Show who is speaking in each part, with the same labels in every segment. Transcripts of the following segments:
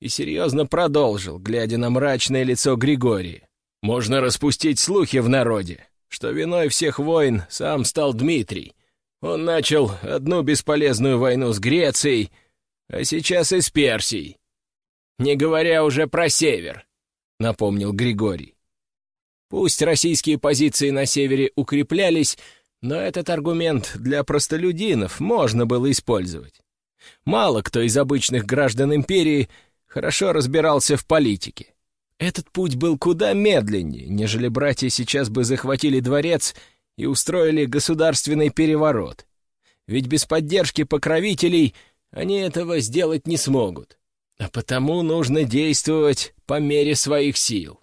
Speaker 1: и серьезно продолжил, глядя на мрачное лицо Григория. «Можно распустить слухи в народе, что виной всех войн сам стал Дмитрий. Он начал одну бесполезную войну с Грецией, а сейчас и с Персией. Не говоря уже про север», — напомнил Григорий. Пусть российские позиции на севере укреплялись, но этот аргумент для простолюдинов можно было использовать. Мало кто из обычных граждан империи хорошо разбирался в политике. Этот путь был куда медленнее, нежели братья сейчас бы захватили дворец и устроили государственный переворот. Ведь без поддержки покровителей они этого сделать не смогут. А потому нужно действовать по мере своих сил.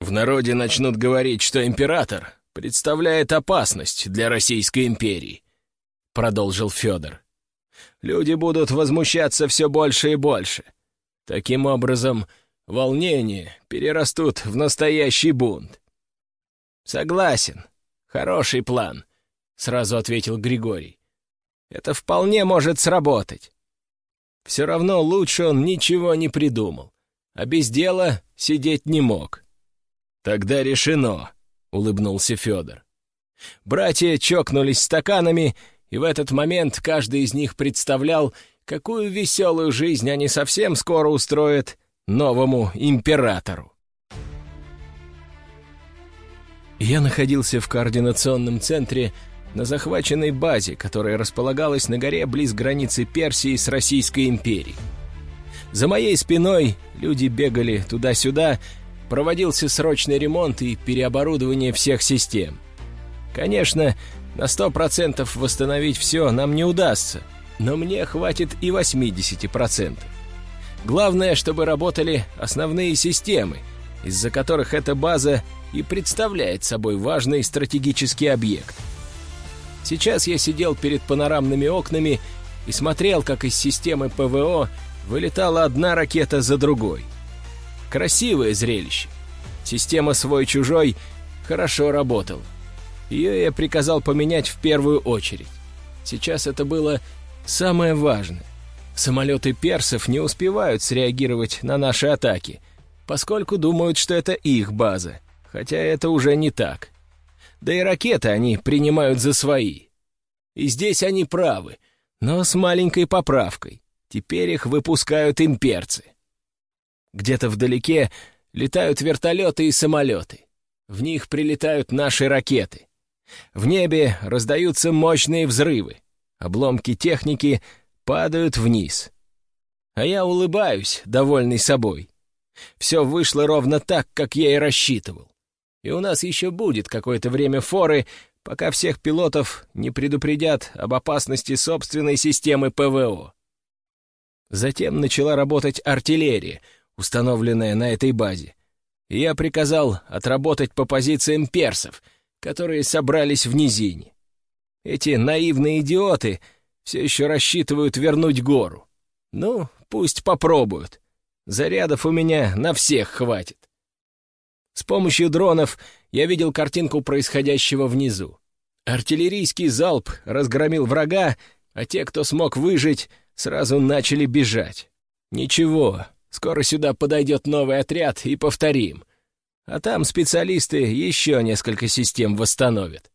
Speaker 1: В народе начнут говорить, что император представляет опасность для Российской империи, продолжил Федор. Люди будут возмущаться все больше и больше. Таким образом, волнения перерастут в настоящий бунт. «Согласен. Хороший план», — сразу ответил Григорий. «Это вполне может сработать. Все равно лучше он ничего не придумал, а без дела сидеть не мог». «Тогда решено», — улыбнулся Федор. Братья чокнулись стаканами, и в этот момент каждый из них представлял, какую веселую жизнь они совсем скоро устроят новому императору. Я находился в координационном центре на захваченной базе, которая располагалась на горе близ границы Персии с Российской империей. За моей спиной люди бегали туда-сюда, проводился срочный ремонт и переоборудование всех систем. Конечно, на сто процентов восстановить все нам не удастся, но мне хватит и 80%. Главное, чтобы работали основные системы, из-за которых эта база и представляет собой важный стратегический объект. Сейчас я сидел перед панорамными окнами и смотрел, как из системы ПВО вылетала одна ракета за другой. Красивое зрелище. Система «Свой-чужой» хорошо работала. Ее я приказал поменять в первую очередь. Сейчас это было самое важное. Самолеты персов не успевают среагировать на наши атаки, поскольку думают, что это их база, хотя это уже не так. Да и ракеты они принимают за свои. И здесь они правы, но с маленькой поправкой. Теперь их выпускают имперцы. Где-то вдалеке летают вертолеты и самолеты. В них прилетают наши ракеты. В небе раздаются мощные взрывы. Обломки техники падают вниз. А я улыбаюсь, довольный собой. Все вышло ровно так, как я и рассчитывал. И у нас еще будет какое-то время форы, пока всех пилотов не предупредят об опасности собственной системы ПВО. Затем начала работать артиллерия, установленная на этой базе. И я приказал отработать по позициям персов, которые собрались в низине. Эти наивные идиоты все еще рассчитывают вернуть гору. Ну, пусть попробуют. Зарядов у меня на всех хватит. С помощью дронов я видел картинку происходящего внизу. Артиллерийский залп разгромил врага, а те, кто смог выжить, сразу начали бежать. Ничего, скоро сюда подойдет новый отряд и повторим. А там специалисты еще несколько систем восстановят.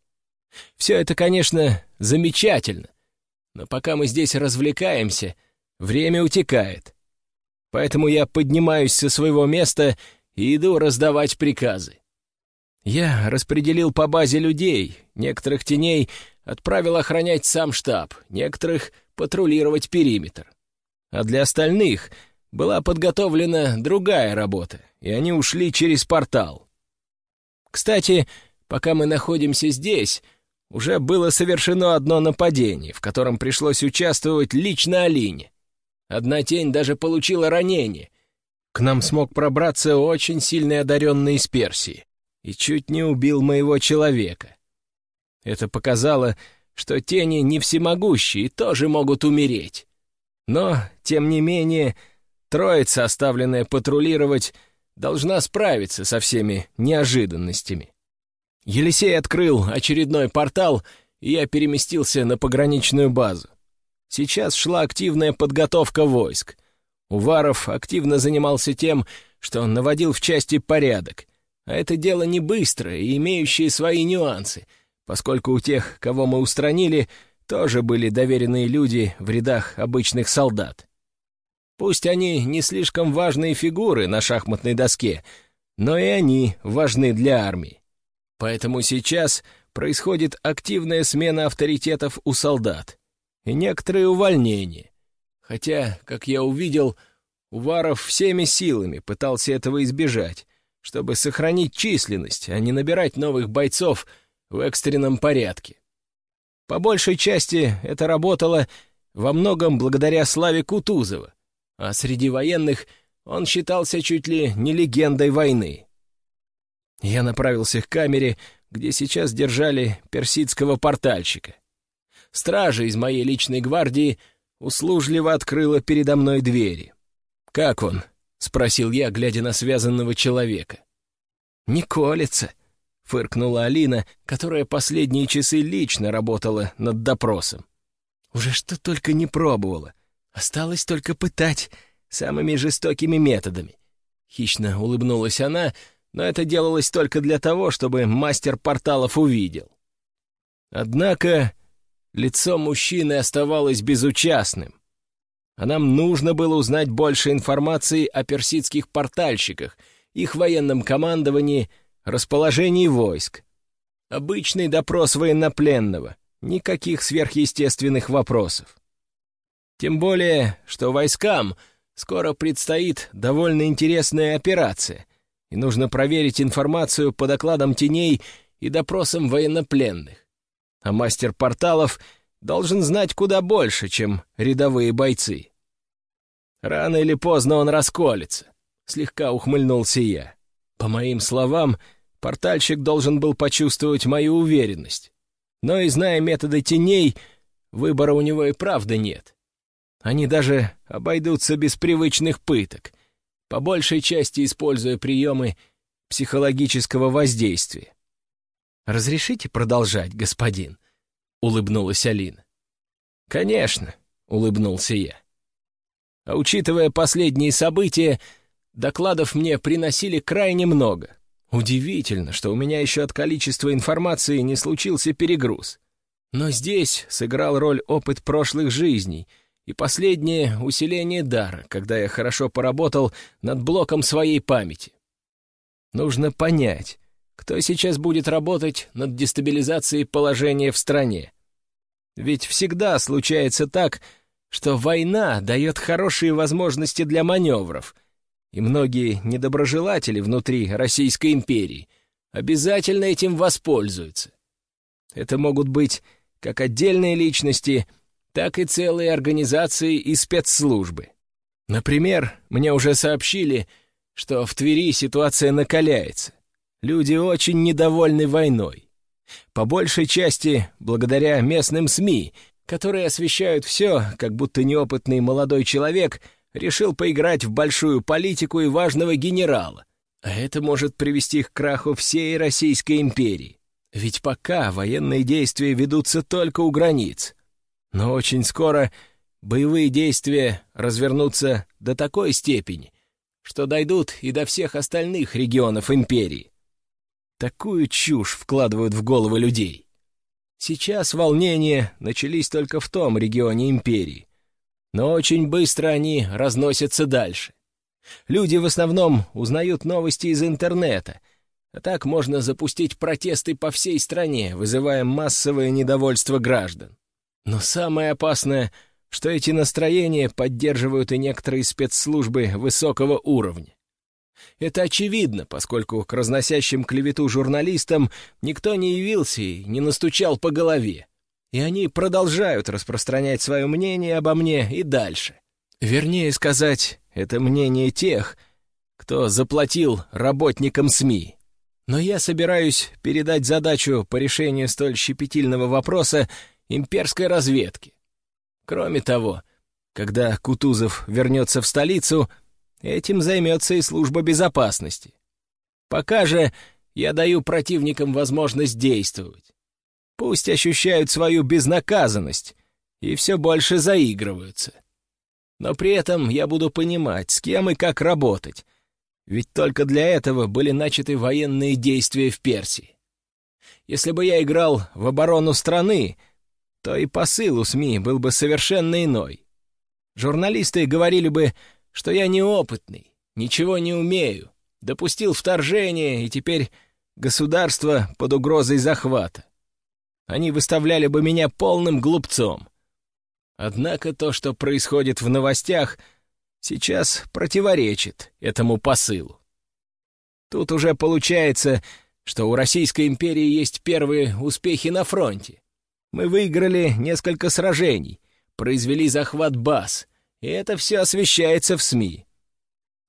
Speaker 1: Все это, конечно, замечательно, но пока мы здесь развлекаемся, время утекает. Поэтому я поднимаюсь со своего места и иду раздавать приказы. Я распределил по базе людей, некоторых теней отправил охранять сам штаб, некоторых — патрулировать периметр. А для остальных была подготовлена другая работа, и они ушли через портал. Кстати, пока мы находимся здесь, уже было совершено одно нападение, в котором пришлось участвовать лично Алине. Одна тень даже получила ранение. К нам смог пробраться очень сильный одаренный из Персии и чуть не убил моего человека. Это показало, что тени не всемогущие и тоже могут умереть. Но, тем не менее, троица, оставленная патрулировать, должна справиться со всеми неожиданностями. Елисей открыл очередной портал, и я переместился на пограничную базу. Сейчас шла активная подготовка войск. Уваров активно занимался тем, что он наводил в части порядок, а это дело не быстрое и имеющее свои нюансы, поскольку у тех, кого мы устранили, тоже были доверенные люди в рядах обычных солдат. Пусть они не слишком важные фигуры на шахматной доске, но и они важны для армии. Поэтому сейчас происходит активная смена авторитетов у солдат и некоторые увольнения. Хотя, как я увидел, Уваров всеми силами пытался этого избежать, чтобы сохранить численность, а не набирать новых бойцов в экстренном порядке. По большей части это работало во многом благодаря славе Кутузова, а среди военных он считался чуть ли не легендой войны. Я направился к камере, где сейчас держали персидского портальщика. Стража из моей личной гвардии услужливо открыла передо мной двери. «Как он?» — спросил я, глядя на связанного человека. «Не колется», — фыркнула Алина, которая последние часы лично работала над допросом. «Уже что только не пробовала. Осталось только пытать самыми жестокими методами». Хищно улыбнулась она, но это делалось только для того, чтобы мастер порталов увидел. Однако лицо мужчины оставалось безучастным, а нам нужно было узнать больше информации о персидских портальщиках, их военном командовании, расположении войск. Обычный допрос военнопленного, никаких сверхъестественных вопросов. Тем более, что войскам скоро предстоит довольно интересная операция, и нужно проверить информацию по докладам теней и допросам военнопленных. А мастер порталов — должен знать куда больше, чем рядовые бойцы. Рано или поздно он расколется, — слегка ухмыльнулся я. По моим словам, портальщик должен был почувствовать мою уверенность. Но и зная методы теней, выбора у него и правда нет. Они даже обойдутся без привычных пыток, по большей части используя приемы психологического воздействия. «Разрешите продолжать, господин?» — улыбнулась Алина. «Конечно», — улыбнулся я. А учитывая последние события, докладов мне приносили крайне много. Удивительно, что у меня еще от количества информации не случился перегруз. Но здесь сыграл роль опыт прошлых жизней и последнее усиление дара, когда я хорошо поработал над блоком своей памяти. Нужно понять, кто сейчас будет работать над дестабилизацией положения в стране. Ведь всегда случается так, что война дает хорошие возможности для маневров, и многие недоброжелатели внутри Российской империи обязательно этим воспользуются. Это могут быть как отдельные личности, так и целые организации и спецслужбы. Например, мне уже сообщили, что в Твери ситуация накаляется. Люди очень недовольны войной. По большей части благодаря местным СМИ, которые освещают все, как будто неопытный молодой человек решил поиграть в большую политику и важного генерала. А это может привести к краху всей Российской империи. Ведь пока военные действия ведутся только у границ. Но очень скоро боевые действия развернутся до такой степени, что дойдут и до всех остальных регионов империи. Такую чушь вкладывают в головы людей. Сейчас волнения начались только в том регионе империи, но очень быстро они разносятся дальше. Люди в основном узнают новости из интернета, а так можно запустить протесты по всей стране, вызывая массовое недовольство граждан. Но самое опасное, что эти настроения поддерживают и некоторые спецслужбы высокого уровня. Это очевидно, поскольку к разносящим клевету журналистам никто не явился и не настучал по голове. И они продолжают распространять свое мнение обо мне и дальше. Вернее сказать, это мнение тех, кто заплатил работникам СМИ. Но я собираюсь передать задачу по решению столь щепетильного вопроса имперской разведке. Кроме того, когда Кутузов вернется в столицу — Этим займется и служба безопасности. Пока же я даю противникам возможность действовать. Пусть ощущают свою безнаказанность и все больше заигрываются. Но при этом я буду понимать, с кем и как работать, ведь только для этого были начаты военные действия в Персии. Если бы я играл в оборону страны, то и посыл у СМИ был бы совершенно иной. Журналисты говорили бы, что я неопытный, ничего не умею, допустил вторжение, и теперь государство под угрозой захвата. Они выставляли бы меня полным глупцом. Однако то, что происходит в новостях, сейчас противоречит этому посылу. Тут уже получается, что у Российской империи есть первые успехи на фронте. Мы выиграли несколько сражений, произвели захват баз, и это все освещается в СМИ.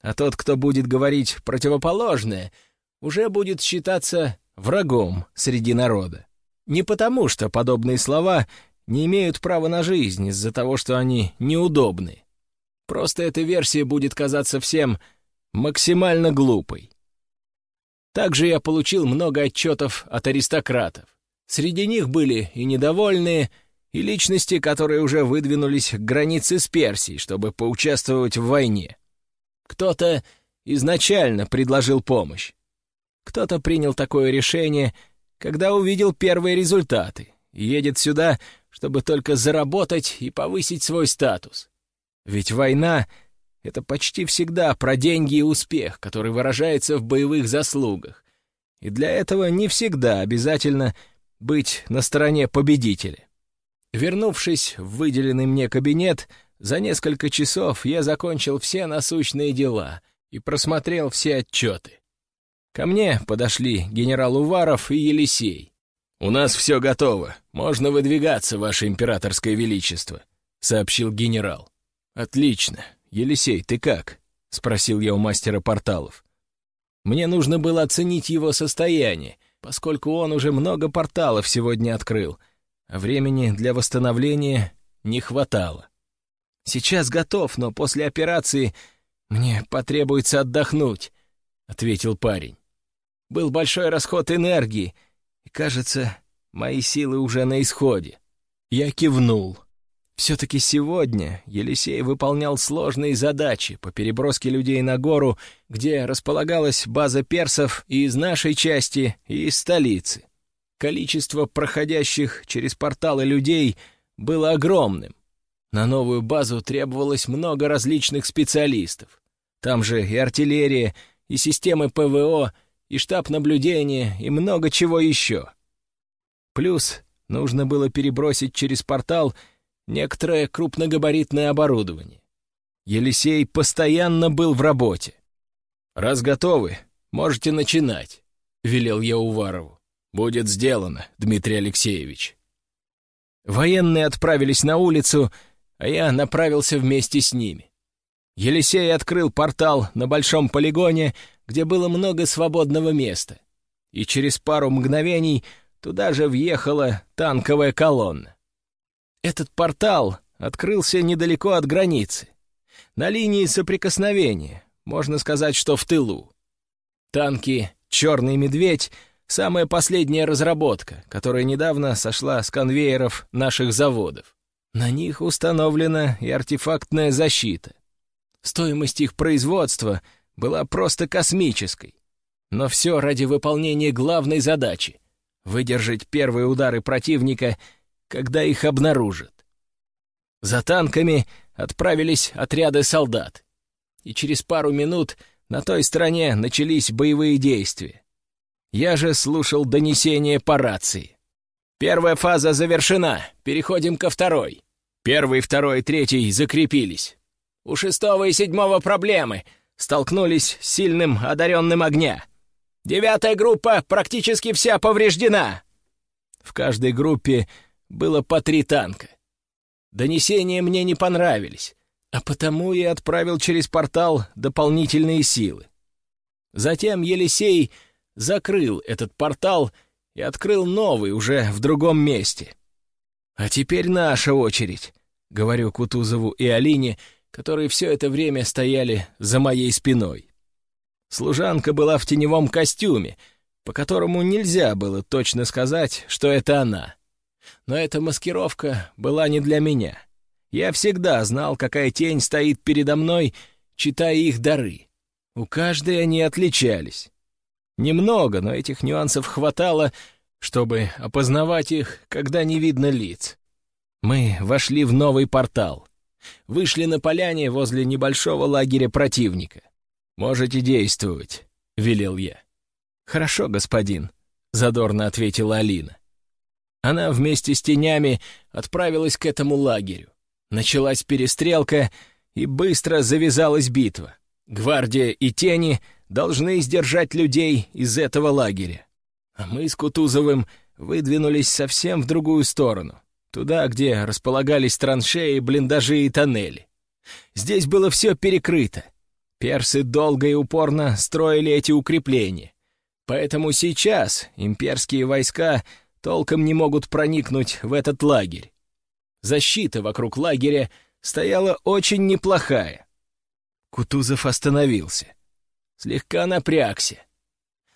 Speaker 1: А тот, кто будет говорить противоположное, уже будет считаться врагом среди народа. Не потому, что подобные слова не имеют права на жизнь из-за того, что они неудобны. Просто эта версия будет казаться всем максимально глупой. Также я получил много отчетов от аристократов. Среди них были и недовольные, и личности, которые уже выдвинулись к границе с Персией, чтобы поучаствовать в войне. Кто-то изначально предложил помощь. Кто-то принял такое решение, когда увидел первые результаты, едет сюда, чтобы только заработать и повысить свой статус. Ведь война — это почти всегда про деньги и успех, который выражается в боевых заслугах. И для этого не всегда обязательно быть на стороне победителя. Вернувшись в выделенный мне кабинет, за несколько часов я закончил все насущные дела и просмотрел все отчеты. Ко мне подошли генерал Уваров и Елисей. «У нас все готово. Можно выдвигаться, Ваше Императорское Величество», — сообщил генерал. «Отлично. Елисей, ты как?» — спросил я у мастера порталов. Мне нужно было оценить его состояние, поскольку он уже много порталов сегодня открыл, а времени для восстановления не хватало. «Сейчас готов, но после операции мне потребуется отдохнуть», — ответил парень. «Был большой расход энергии, и, кажется, мои силы уже на исходе». Я кивнул. Все-таки сегодня Елисей выполнял сложные задачи по переброске людей на гору, где располагалась база персов и из нашей части, и из столицы. Количество проходящих через порталы людей было огромным. На новую базу требовалось много различных специалистов. Там же и артиллерия, и системы ПВО, и штаб наблюдения, и много чего еще. Плюс нужно было перебросить через портал некоторое крупногабаритное оборудование. Елисей постоянно был в работе. «Раз готовы, можете начинать», — велел я Уварову. «Будет сделано, Дмитрий Алексеевич». Военные отправились на улицу, а я направился вместе с ними. Елисей открыл портал на большом полигоне, где было много свободного места, и через пару мгновений туда же въехала танковая колонна. Этот портал открылся недалеко от границы, на линии соприкосновения, можно сказать, что в тылу. Танки «Черный медведь» — самая последняя разработка, которая недавно сошла с конвейеров наших заводов. На них установлена и артефактная защита. Стоимость их производства была просто космической. Но все ради выполнения главной задачи — выдержать первые удары противника, когда их обнаружат. За танками отправились отряды солдат. И через пару минут на той стороне начались боевые действия. Я же слушал донесение по рации. Первая фаза завершена, переходим ко второй. Первый, второй, третий закрепились. У шестого и седьмого проблемы. Столкнулись с сильным одаренным огня. Девятая группа практически вся повреждена. В каждой группе было по три танка. Донесения мне не понравились, а потому я отправил через портал дополнительные силы. Затем Елисей закрыл этот портал и открыл новый уже в другом месте. «А теперь наша очередь», — говорю Кутузову и Алине, которые все это время стояли за моей спиной. Служанка была в теневом костюме, по которому нельзя было точно сказать, что это она. Но эта маскировка была не для меня. Я всегда знал, какая тень стоит передо мной, читая их дары. У каждой они отличались. Немного, но этих нюансов хватало, чтобы опознавать их, когда не видно лиц. Мы вошли в новый портал. Вышли на поляне возле небольшого лагеря противника. «Можете действовать», — велел я. «Хорошо, господин», — задорно ответила Алина. Она вместе с тенями отправилась к этому лагерю. Началась перестрелка, и быстро завязалась битва. Гвардия и тени должны сдержать людей из этого лагеря. А мы с Кутузовым выдвинулись совсем в другую сторону, туда, где располагались траншеи, блиндажи и тоннели. Здесь было все перекрыто. Персы долго и упорно строили эти укрепления. Поэтому сейчас имперские войска толком не могут проникнуть в этот лагерь. Защита вокруг лагеря стояла очень неплохая. Кутузов остановился. Слегка напрягся.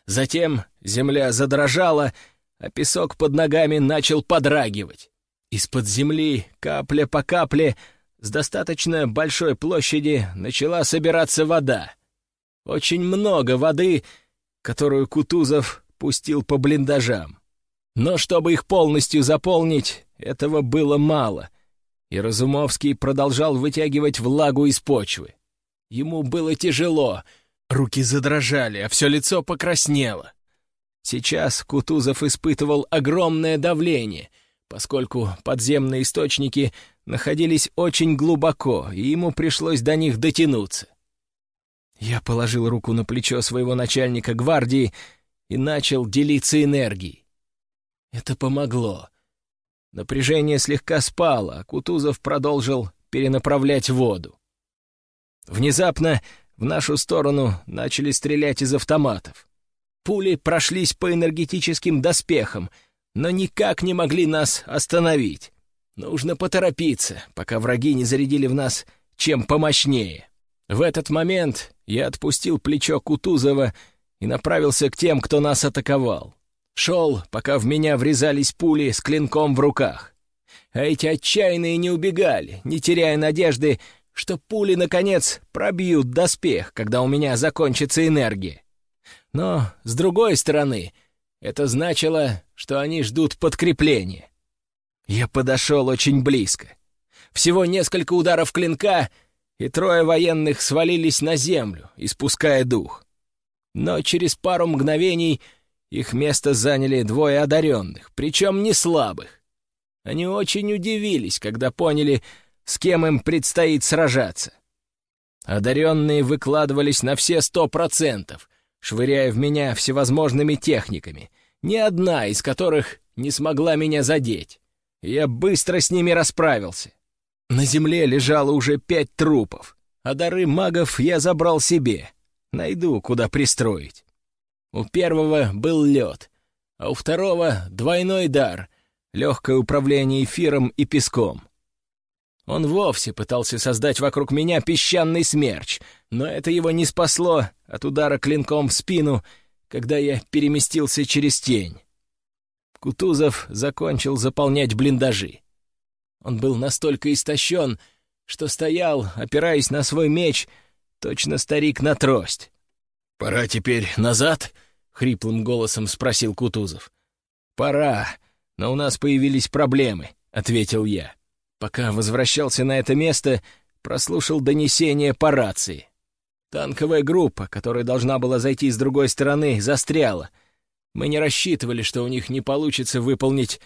Speaker 1: Затем земля задрожала, а песок под ногами начал подрагивать. Из-под земли, капля по капле, с достаточно большой площади начала собираться вода. Очень много воды, которую Кутузов пустил по блиндажам. Но чтобы их полностью заполнить, этого было мало, и Разумовский продолжал вытягивать влагу из почвы. Ему было тяжело, руки задрожали, а все лицо покраснело. Сейчас Кутузов испытывал огромное давление, поскольку подземные источники находились очень глубоко, и ему пришлось до них дотянуться. Я положил руку на плечо своего начальника гвардии и начал делиться энергией. Это помогло. Напряжение слегка спало, а Кутузов продолжил перенаправлять воду. Внезапно в нашу сторону начали стрелять из автоматов. Пули прошлись по энергетическим доспехам, но никак не могли нас остановить. Нужно поторопиться, пока враги не зарядили в нас чем помощнее. В этот момент я отпустил плечо Кутузова и направился к тем, кто нас атаковал. Шел, пока в меня врезались пули с клинком в руках. А эти отчаянные не убегали, не теряя надежды, что пули, наконец, пробьют доспех, когда у меня закончится энергия. Но, с другой стороны, это значило, что они ждут подкрепления. Я подошел очень близко. Всего несколько ударов клинка, и трое военных свалились на землю, испуская дух. Но через пару мгновений их место заняли двое одаренных, причем не слабых. Они очень удивились, когда поняли, с кем им предстоит сражаться. Одаренные выкладывались на все сто процентов, швыряя в меня всевозможными техниками, ни одна из которых не смогла меня задеть. Я быстро с ними расправился. На земле лежало уже пять трупов, а дары магов я забрал себе. Найду, куда пристроить. У первого был лед, а у второго — двойной дар, легкое управление эфиром и песком. Он вовсе пытался создать вокруг меня песчаный смерч, но это его не спасло от удара клинком в спину, когда я переместился через тень. Кутузов закончил заполнять блиндажи. Он был настолько истощен, что стоял, опираясь на свой меч, точно старик на трость. «Пора теперь назад?» — хриплым голосом спросил Кутузов. «Пора, но у нас появились проблемы», — ответил я. Пока возвращался на это место, прослушал донесение по рации. Танковая группа, которая должна была зайти с другой стороны, застряла. Мы не рассчитывали, что у них не получится выполнить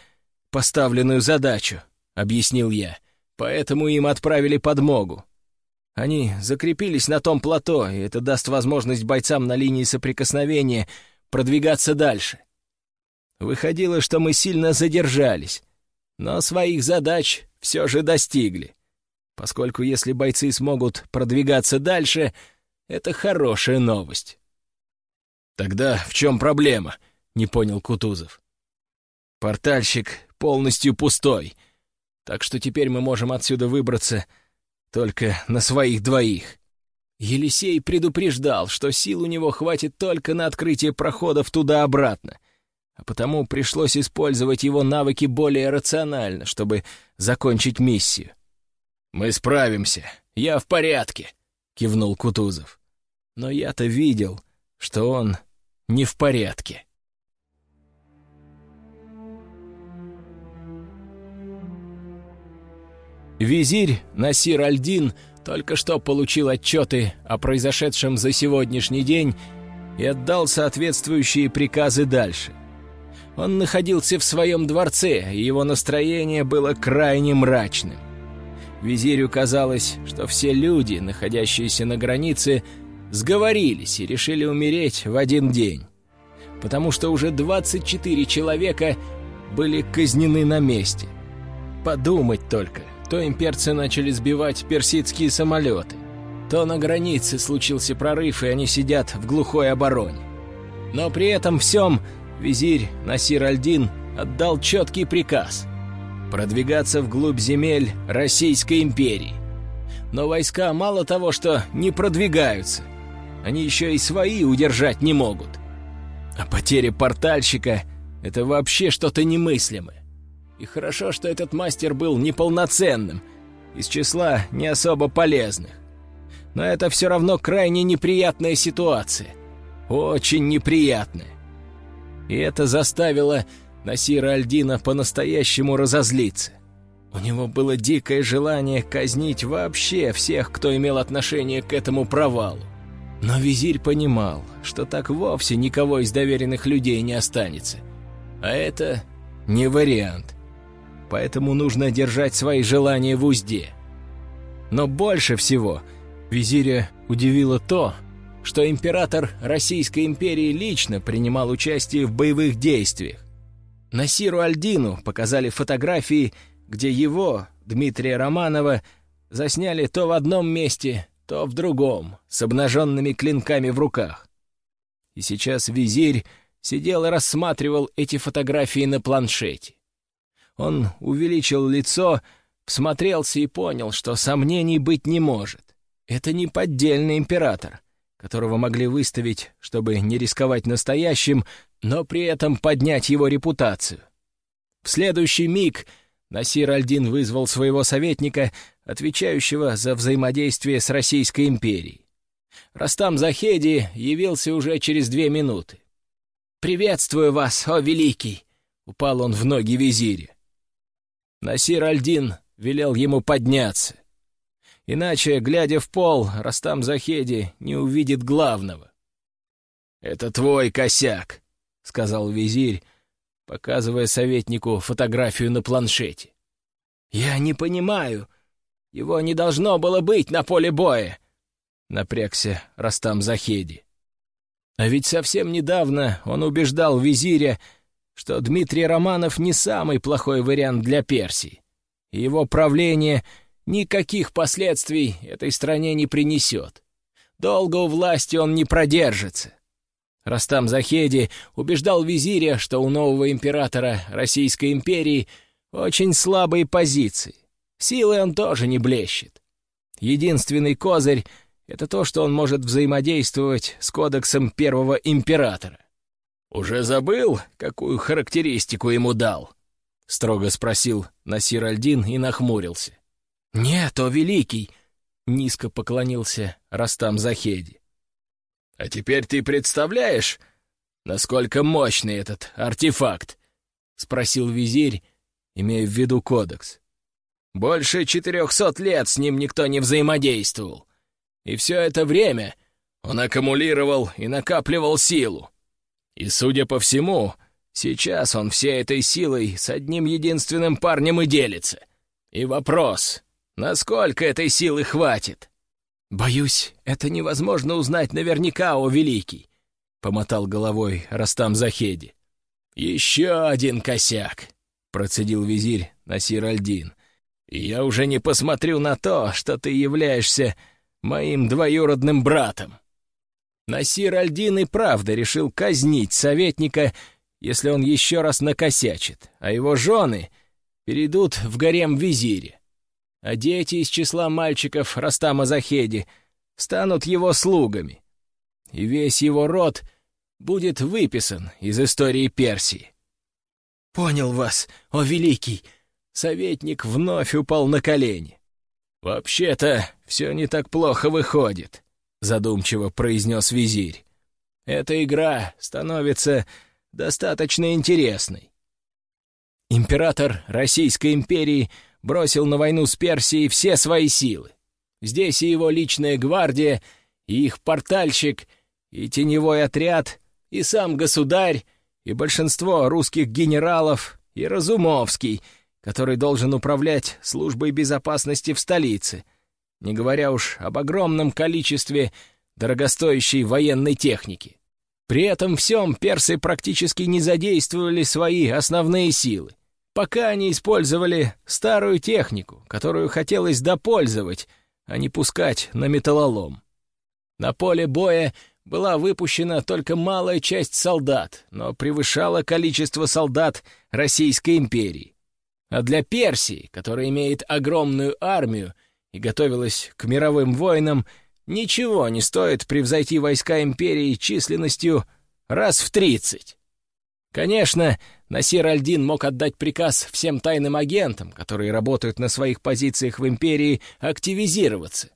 Speaker 1: поставленную задачу, — объяснил я. Поэтому им отправили подмогу. Они закрепились на том плато, и это даст возможность бойцам на линии соприкосновения продвигаться дальше. Выходило, что мы сильно задержались, но своих задач все же достигли, поскольку если бойцы смогут продвигаться дальше, это хорошая новость. «Тогда в чем проблема?» — не понял Кутузов. «Портальщик полностью пустой, так что теперь мы можем отсюда выбраться только на своих двоих. Елисей предупреждал, что сил у него хватит только на открытие проходов туда-обратно, а потому пришлось использовать его навыки более рационально, чтобы закончить миссию. «Мы справимся, я в порядке», — кивнул Кутузов. Но я-то видел, что он не в порядке. Визирь Насир Альдин только что получил отчеты о произошедшем за сегодняшний день и отдал соответствующие приказы дальше. Он находился в своем дворце, и его настроение было крайне мрачным. Визирю казалось, что все люди, находящиеся на границе, сговорились и решили умереть в один день, потому что уже 24 человека были казнены на месте. Подумать только, то имперцы начали сбивать персидские самолеты, то на границе случился прорыв, и они сидят в глухой обороне. Но при этом всем визирь Насир Альдин отдал четкий приказ — продвигаться вглубь земель Российской империи. Но войска мало того, что не продвигаются, они еще и свои удержать не могут. А потеря портальщика — это вообще что-то немыслимое. И хорошо, что этот мастер был неполноценным, из числа не особо полезных. Но это все равно крайне неприятная ситуация. Очень неприятная. И это заставило Насира Альдина по-настоящему разозлиться. У него было дикое желание казнить вообще всех, кто имел отношение к этому провалу. Но визирь понимал, что так вовсе никого из доверенных людей не останется. А это не вариант поэтому нужно держать свои желания в узде. Но больше всего визиря удивило то, что император Российской империи лично принимал участие в боевых действиях. Насиру Альдину показали фотографии, где его, Дмитрия Романова, засняли то в одном месте, то в другом, с обнаженными клинками в руках. И сейчас визирь сидел и рассматривал эти фотографии на планшете. Он увеличил лицо, всмотрелся и понял, что сомнений быть не может. Это не поддельный император, которого могли выставить, чтобы не рисковать настоящим, но при этом поднять его репутацию. В следующий миг Насир Альдин вызвал своего советника, отвечающего за взаимодействие с Российской империей. Растам Захеди явился уже через две минуты. «Приветствую вас, о великий!» — упал он в ноги визиря. Насир Альдин велел ему подняться. Иначе, глядя в пол, Растам Захеди не увидит главного. «Это твой косяк», — сказал визирь, показывая советнику фотографию на планшете. «Я не понимаю. Его не должно было быть на поле боя», — напрягся Растам Захеди. А ведь совсем недавно он убеждал визиря, что Дмитрий Романов не самый плохой вариант для Персии. Его правление никаких последствий этой стране не принесет. Долго у власти он не продержится. Растам Захеди убеждал визиря, что у нового императора Российской империи очень слабые позиции. Силой он тоже не блещет. Единственный козырь — это то, что он может взаимодействовать с кодексом первого императора. «Уже забыл, какую характеристику ему дал?» — строго спросил Насир Альдин и нахмурился. «Нет, о великий!» — низко поклонился Растам Захеди. «А теперь ты представляешь, насколько мощный этот артефакт?» — спросил визирь, имея в виду кодекс. «Больше четырехсот лет с ним никто не взаимодействовал. И все это время он аккумулировал и накапливал силу. И, судя по всему, сейчас он всей этой силой с одним единственным парнем и делится. И вопрос, насколько этой силы хватит? «Боюсь, это невозможно узнать наверняка, о великий», — помотал головой Растам Захеди. «Еще один косяк», — процедил визирь Насир Альдин. «И я уже не посмотрю на то, что ты являешься моим двоюродным братом». Насир Альдин и правда решил казнить советника, если он еще раз накосячит, а его жены перейдут в гарем визире. А дети из числа мальчиков Растама Захеди станут его слугами. И весь его род будет выписан из истории Персии. «Понял вас, о великий!» Советник вновь упал на колени. «Вообще-то все не так плохо выходит», — задумчиво произнес визирь. «Эта игра становится достаточно интересной. Император Российской империи бросил на войну с Персией все свои силы. Здесь и его личная гвардия, и их портальщик, и теневой отряд, и сам государь, и большинство русских генералов, и Разумовский, который должен управлять службой безопасности в столице, не говоря уж об огромном количестве дорогостоящей военной техники. При этом всем персы практически не задействовали свои основные силы. Пока они использовали старую технику, которую хотелось допользовать, а не пускать на металлолом. На поле боя была выпущена только малая часть солдат, но превышала количество солдат Российской империи. А для Персии, которая имеет огромную армию и готовилась к мировым войнам, ничего не стоит превзойти войска империи численностью раз в тридцать. Конечно, Насир Альдин мог отдать приказ всем тайным агентам, которые работают на своих позициях в империи, активизироваться.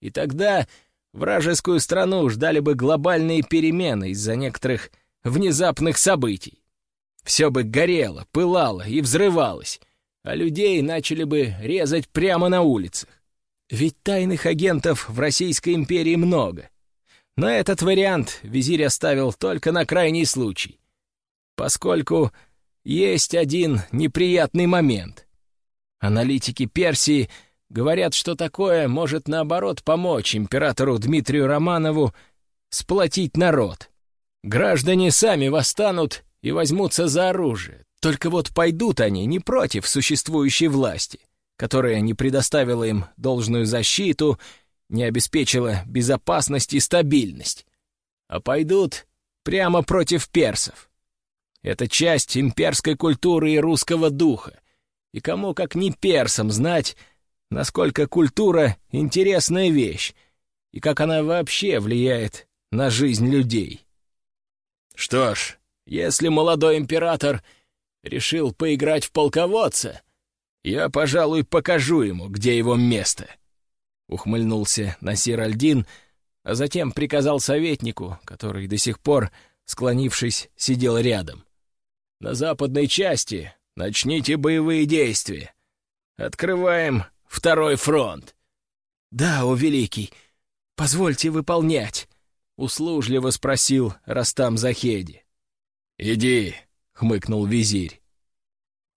Speaker 1: И тогда вражескую страну ждали бы глобальные перемены из-за некоторых внезапных событий. Все бы горело, пылало и взрывалось, а людей начали бы резать прямо на улицах. Ведь тайных агентов в Российской империи много. Но этот вариант визирь оставил только на крайний случай, поскольку есть один неприятный момент. Аналитики Персии говорят, что такое может, наоборот, помочь императору Дмитрию Романову сплотить народ. Граждане сами восстанут и возьмутся за оружие. Только вот пойдут они не против существующей власти, которая не предоставила им должную защиту, не обеспечила безопасность и стабильность, а пойдут прямо против персов. Это часть имперской культуры и русского духа. И кому, как не персам, знать, насколько культура — интересная вещь, и как она вообще влияет на жизнь людей. Что ж, если молодой император решил поиграть в полководца, я, пожалуй, покажу ему, где его место. Ухмыльнулся Насир Альдин, а затем приказал советнику, который до сих пор, склонившись, сидел рядом. На западной части начните боевые действия. Открываем второй фронт. Да, о великий, позвольте выполнять, услужливо спросил Растам Захеди. Иди, хмыкнул визирь.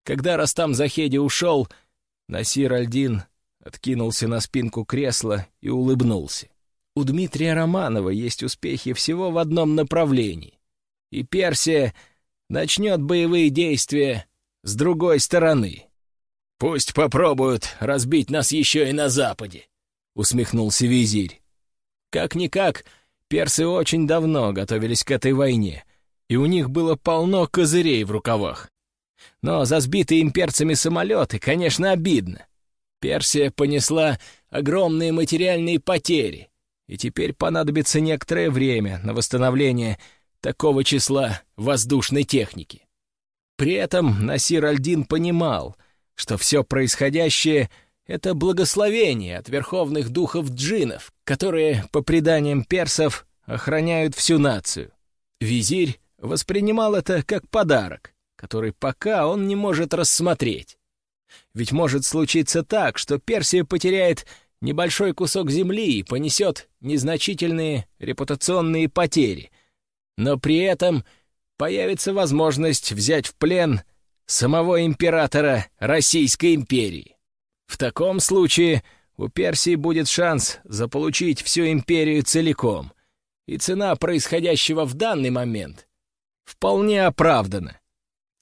Speaker 1: Когда Растам Захеди ушел, Насир Альдин откинулся на спинку кресла и улыбнулся. У Дмитрия Романова есть успехи всего в одном направлении. И Персия начнет боевые действия с другой стороны. «Пусть попробуют разбить нас еще и на западе», — усмехнулся визирь. Как-никак, персы очень давно готовились к этой войне, и у них было полно козырей в рукавах. Но за сбитые имперцами самолеты, конечно, обидно. Персия понесла огромные материальные потери, и теперь понадобится некоторое время на восстановление такого числа воздушной техники. При этом Насир Альдин понимал, что все происходящее — это благословение от верховных духов джинов, которые, по преданиям персов, охраняют всю нацию. Визирь воспринимал это как подарок, который пока он не может рассмотреть. Ведь может случиться так, что Персия потеряет небольшой кусок земли и понесет незначительные репутационные потери — но при этом появится возможность взять в плен самого императора Российской империи. В таком случае у Персии будет шанс заполучить всю империю целиком, и цена происходящего в данный момент вполне оправдана.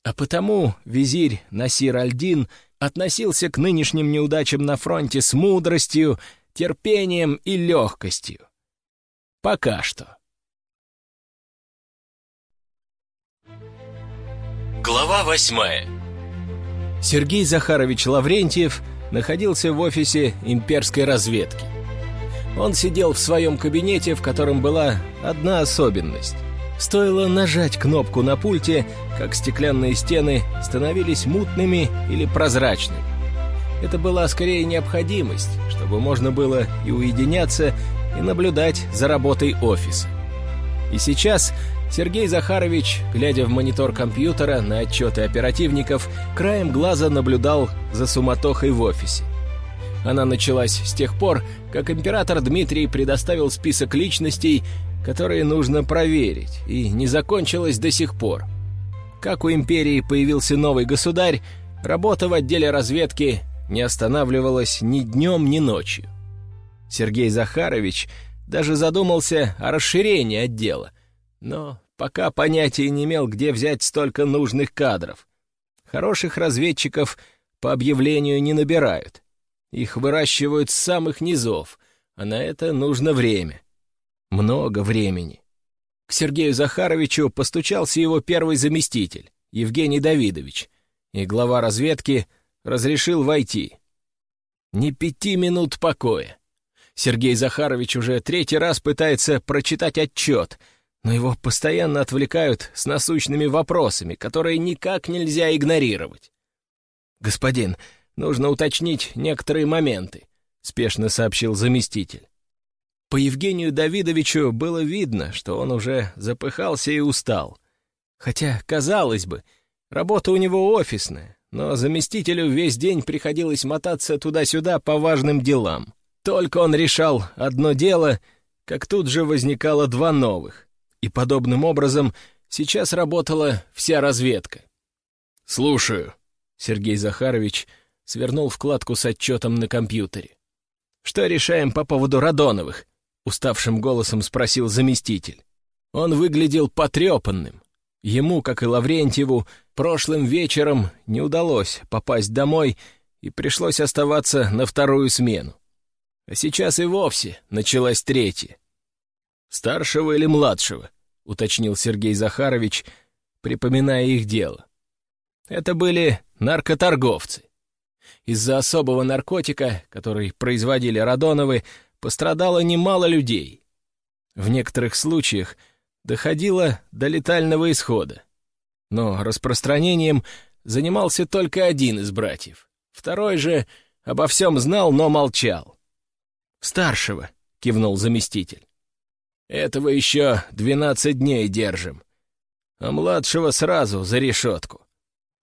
Speaker 1: А потому визирь Насир Альдин относился к нынешним неудачам на фронте с мудростью, терпением и легкостью. Пока что.
Speaker 2: Глава восьмая
Speaker 1: Сергей Захарович Лаврентьев находился в офисе имперской разведки. Он сидел в своем кабинете, в котором была одна особенность. Стоило нажать кнопку на пульте, как стеклянные стены становились мутными или прозрачными. Это была скорее необходимость, чтобы можно было и уединяться, и наблюдать за работой офиса. И сейчас Сергей Захарович, глядя в монитор компьютера на отчеты оперативников, краем глаза наблюдал за суматохой в офисе. Она началась с тех пор, как император Дмитрий предоставил список личностей, которые нужно проверить, и не закончилась до сих пор. Как у империи появился новый государь, работа в отделе разведки не останавливалась ни днем, ни ночью. Сергей Захарович даже задумался о расширении отдела, но пока понятия не имел, где взять столько нужных кадров. Хороших разведчиков по объявлению не набирают. Их выращивают с самых низов, а на это нужно время. Много времени. К Сергею Захаровичу постучался его первый заместитель, Евгений Давидович, и глава разведки разрешил войти. Ни пяти минут покоя. Сергей Захарович уже третий раз пытается прочитать отчет, но его постоянно отвлекают с насущными вопросами, которые никак нельзя игнорировать. «Господин, нужно уточнить некоторые моменты», — спешно сообщил заместитель. По Евгению Давидовичу было видно, что он уже запыхался и устал. Хотя, казалось бы, работа у него офисная, но заместителю весь день приходилось мотаться туда-сюда по важным делам. Только он решал одно дело, как тут же возникало два новых. И подобным образом сейчас работала вся разведка. «Слушаю», — Сергей Захарович свернул вкладку с отчетом на компьютере. «Что решаем по поводу Радоновых?» — уставшим голосом спросил заместитель. Он выглядел потрепанным. Ему, как и Лаврентьеву, прошлым вечером не удалось попасть домой и пришлось оставаться на вторую смену. А сейчас и вовсе началась третья. «Старшего или младшего?» — уточнил Сергей Захарович, припоминая их дело. Это были наркоторговцы. Из-за особого наркотика, который производили Радоновы, пострадало немало людей. В некоторых случаях доходило до летального исхода. Но распространением занимался только один из братьев. Второй же обо всем знал, но молчал. «Старшего», — кивнул заместитель. «Этого еще двенадцать дней держим, а младшего сразу за решетку.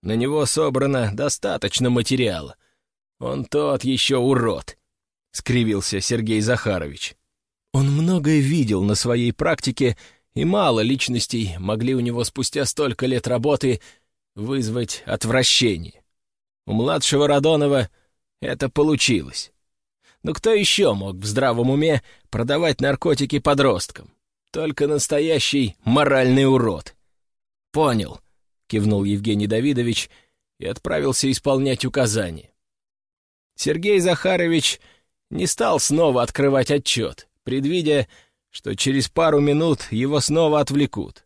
Speaker 1: На него собрано достаточно материала. Он тот еще урод», — скривился Сергей Захарович. Он многое видел на своей практике, и мало личностей могли у него спустя столько лет работы вызвать отвращение. У младшего Радонова это получилось. Но кто еще мог в здравом уме продавать наркотики подросткам? Только настоящий моральный урод. «Понял», — кивнул Евгений Давидович и отправился исполнять указания. Сергей Захарович не стал снова открывать отчет, предвидя, что через пару минут его снова отвлекут.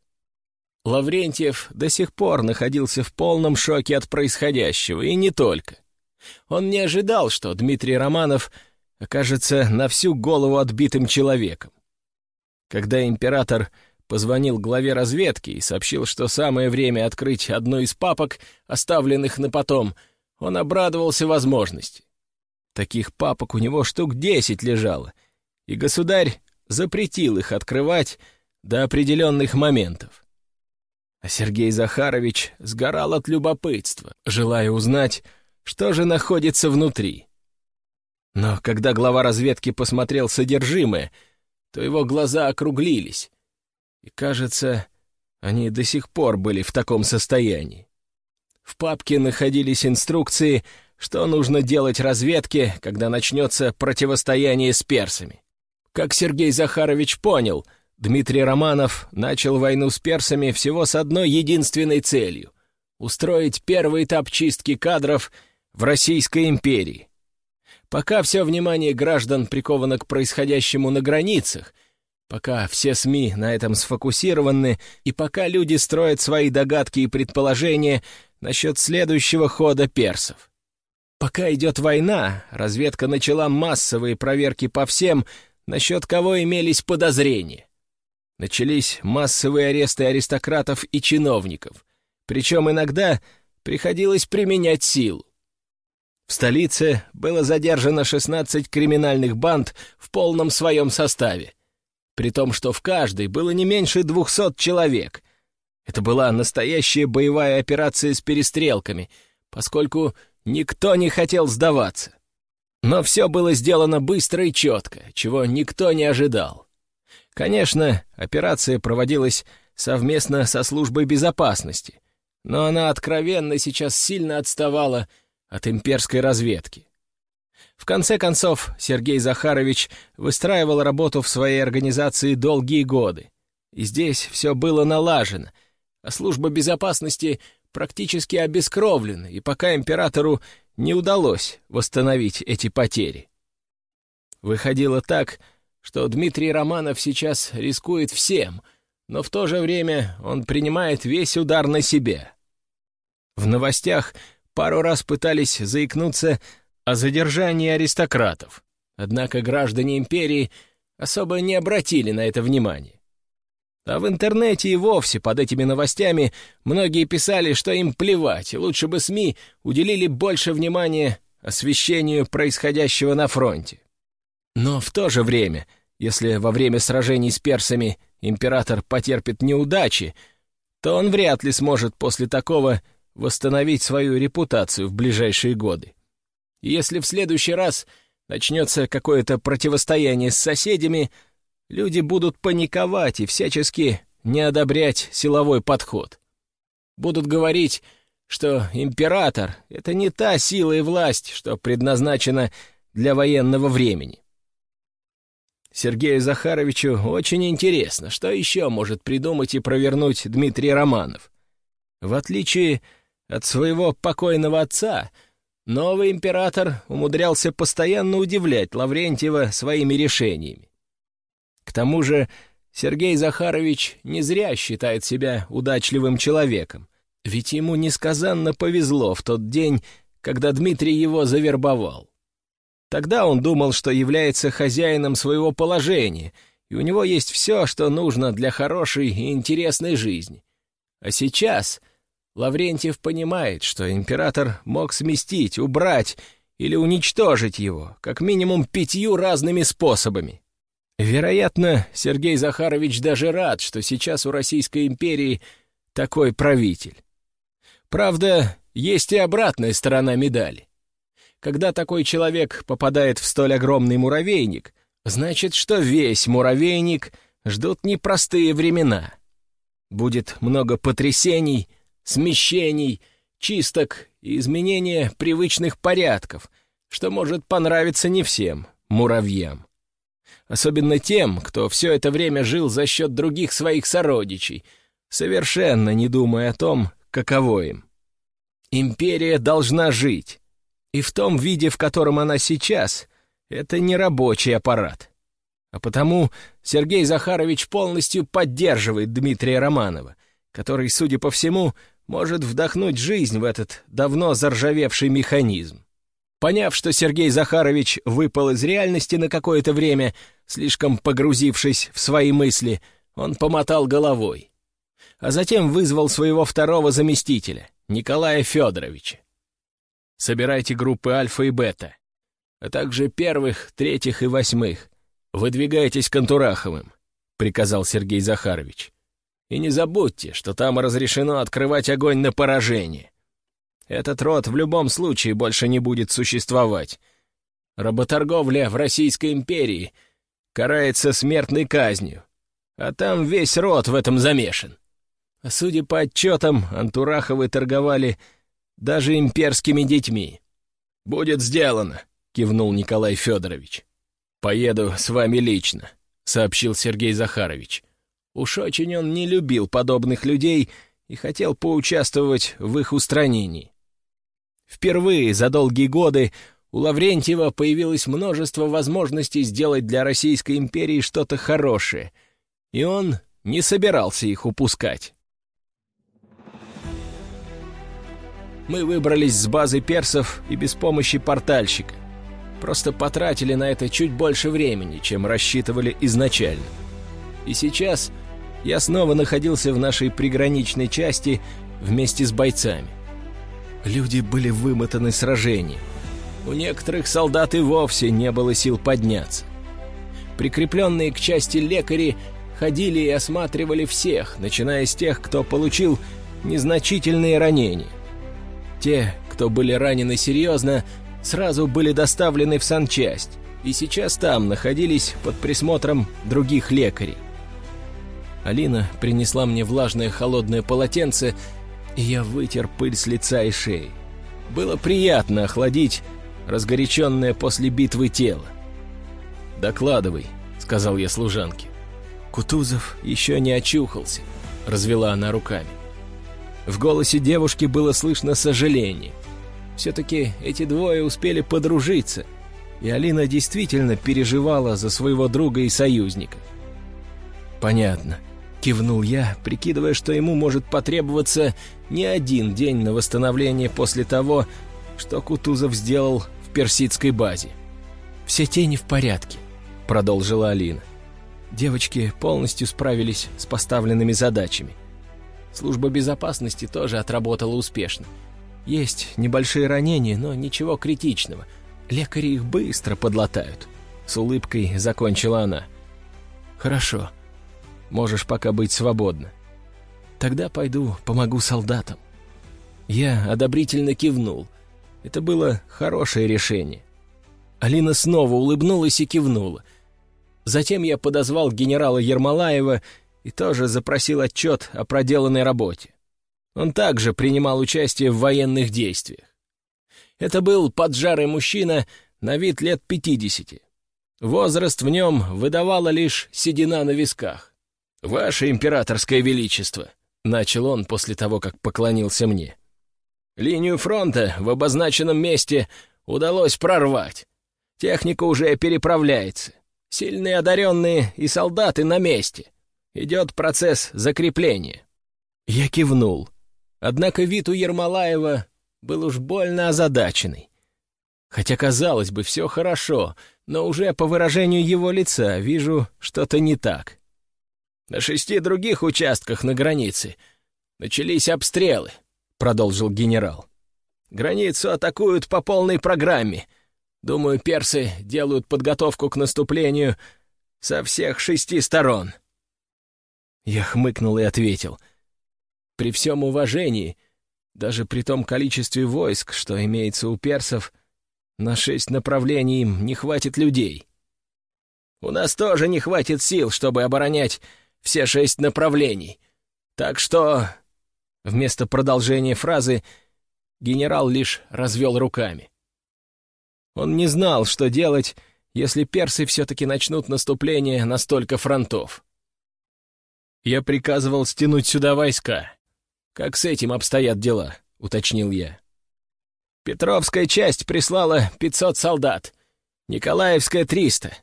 Speaker 1: Лаврентьев до сих пор находился в полном шоке от происходящего, и не только. Он не ожидал, что Дмитрий Романов — окажется на всю голову отбитым человеком. Когда император позвонил главе разведки и сообщил, что самое время открыть одну из папок, оставленных на потом, он обрадовался возможности. Таких папок у него штук десять лежало, и государь запретил их открывать до определенных моментов. А Сергей Захарович сгорал от любопытства, желая узнать, что же находится внутри. Но когда глава разведки посмотрел содержимое, то его глаза округлились. И, кажется, они до сих пор были в таком состоянии. В папке находились инструкции, что нужно делать разведке, когда начнется противостояние с персами. Как Сергей Захарович понял, Дмитрий Романов начал войну с персами всего с одной единственной целью — устроить первый этап чистки кадров в Российской империи. Пока все внимание граждан приковано к происходящему на границах, пока все СМИ на этом сфокусированы, и пока люди строят свои догадки и предположения насчет следующего хода персов. Пока идет война, разведка начала массовые проверки по всем, насчет кого имелись подозрения. Начались массовые аресты аристократов и чиновников, причем иногда приходилось применять силу. В столице было задержано 16 криминальных банд в полном своем составе, при том, что в каждой было не меньше 200 человек. Это была настоящая боевая операция с перестрелками, поскольку никто не хотел сдаваться. Но все было сделано быстро и четко, чего никто не ожидал. Конечно, операция проводилась совместно со службой безопасности, но она откровенно сейчас сильно отставала от имперской разведки. В конце концов, Сергей Захарович выстраивал работу в своей организации долгие годы, и здесь все было налажено, а служба безопасности практически обескровлена, и пока императору не удалось восстановить эти потери. Выходило так, что Дмитрий Романов сейчас рискует всем, но в то же время он принимает весь удар на себя. В новостях пару раз пытались заикнуться о задержании аристократов, однако граждане империи особо не обратили на это внимания. А в интернете и вовсе под этими новостями многие писали, что им плевать, лучше бы СМИ уделили больше внимания освещению происходящего на фронте. Но в то же время, если во время сражений с персами император потерпит неудачи, то он вряд ли сможет после такого восстановить свою репутацию в ближайшие годы. И если в следующий раз начнется какое-то противостояние с соседями, люди будут паниковать и всячески не одобрять силовой подход. Будут говорить, что император — это не та сила и власть, что предназначена для военного времени. Сергею Захаровичу очень интересно, что еще может придумать и провернуть Дмитрий Романов. В отличие от своего покойного отца, новый император умудрялся постоянно удивлять Лаврентьева своими решениями. К тому же Сергей Захарович не зря считает себя удачливым человеком, ведь ему несказанно повезло в тот день, когда Дмитрий его завербовал. Тогда он думал, что является хозяином своего положения, и у него есть все, что нужно для хорошей и интересной жизни. А сейчас Лаврентьев понимает, что император мог сместить, убрать или уничтожить его, как минимум пятью разными способами. Вероятно, Сергей Захарович даже рад, что сейчас у Российской империи такой правитель. Правда, есть и обратная сторона медали. Когда такой человек попадает в столь огромный муравейник, значит, что весь муравейник ждут непростые времена. Будет много потрясений, смещений, чисток и изменения привычных порядков, что может понравиться не всем муравьям. Особенно тем, кто все это время жил за счет других своих сородичей, совершенно не думая о том, каково им. Империя должна жить, и в том виде, в котором она сейчас, это не рабочий аппарат. А потому Сергей Захарович полностью поддерживает Дмитрия Романова, который, судя по всему, может вдохнуть жизнь в этот давно заржавевший механизм. Поняв, что Сергей Захарович выпал из реальности на какое-то время, слишком погрузившись в свои мысли, он помотал головой. А затем вызвал своего второго заместителя, Николая Федоровича. «Собирайте группы Альфа и Бета, а также первых, третьих и восьмых. Выдвигайтесь к Антураховым», — приказал Сергей Захарович. «И не забудьте, что там разрешено открывать огонь на поражение». Этот род в любом случае больше не будет существовать. Работорговля в Российской империи карается смертной казнью, а там весь род в этом замешан. Судя по отчетам, Антураховы торговали даже имперскими детьми. «Будет сделано», — кивнул Николай Федорович. «Поеду с вами лично», — сообщил Сергей Захарович. Уж очень он не любил подобных людей и хотел поучаствовать в их устранении. Впервые за долгие годы у Лаврентьева появилось множество возможностей сделать для Российской империи что-то хорошее, и он не собирался их упускать. Мы выбрались с базы персов и без помощи портальщика. Просто потратили на это чуть больше времени, чем рассчитывали изначально. И сейчас я снова находился в нашей приграничной части вместе с бойцами. Люди были вымотаны сражением. У некоторых солдат и вовсе не было сил подняться. Прикрепленные к части лекари ходили и осматривали всех, начиная с тех, кто получил незначительные ранения. Те, кто были ранены серьезно, сразу были доставлены в санчасть, и сейчас там находились под присмотром других лекарей. Алина принесла мне влажное холодное полотенце, я вытер пыль с лица и шеи. Было приятно охладить разгоряченное после битвы тело. «Докладывай», — сказал я служанке. «Кутузов еще не очухался», — развела она руками. В голосе девушки было слышно сожаление. Все-таки эти двое успели подружиться, и Алина действительно переживала за своего друга и союзника. «Понятно», — кивнул я, прикидывая, что ему может потребоваться не один день на восстановление после того, что Кутузов сделал в персидской базе. «Все тени в порядке», — продолжила Алина. Девочки полностью справились с поставленными задачами. Служба безопасности тоже отработала успешно. Есть небольшие ранения, но ничего критичного. Лекари их быстро подлатают. С улыбкой закончила она. «Хорошо. Можешь пока быть свободна. Тогда пойду помогу солдатам». Я одобрительно кивнул. Это было хорошее решение. Алина снова улыбнулась и кивнула. Затем я подозвал генерала Ермолаева и тоже запросил отчет о проделанной работе. Он также принимал участие в военных действиях. Это был поджарый мужчина на вид лет пятидесяти. Возраст в нем выдавала лишь седина на висках. «Ваше императорское величество», — начал он после того, как поклонился мне. «Линию фронта в обозначенном месте удалось прорвать. Техника уже переправляется. Сильные одаренные и солдаты на месте. Идет процесс закрепления. Я кивнул. Однако вид у Ермолаева был уж больно озадаченный. Хотя, казалось бы, все хорошо, но уже по выражению его лица вижу что-то не так. На шести других участках на границе начались обстрелы, продолжил генерал. Границу атакуют по полной программе. Думаю, персы делают подготовку к наступлению со всех шести сторон. Я хмыкнул и ответил. «При всем уважении, даже при том количестве войск, что имеется у персов, на шесть направлений им не хватит людей. У нас тоже не хватит сил, чтобы оборонять все шесть направлений. Так что...» Вместо продолжения фразы генерал лишь развел руками. Он не знал, что делать, если персы все-таки начнут наступление на столько фронтов. Я приказывал стянуть сюда войска. Как с этим обстоят дела?» — уточнил я. «Петровская часть прислала 500 солдат, Николаевская — 300.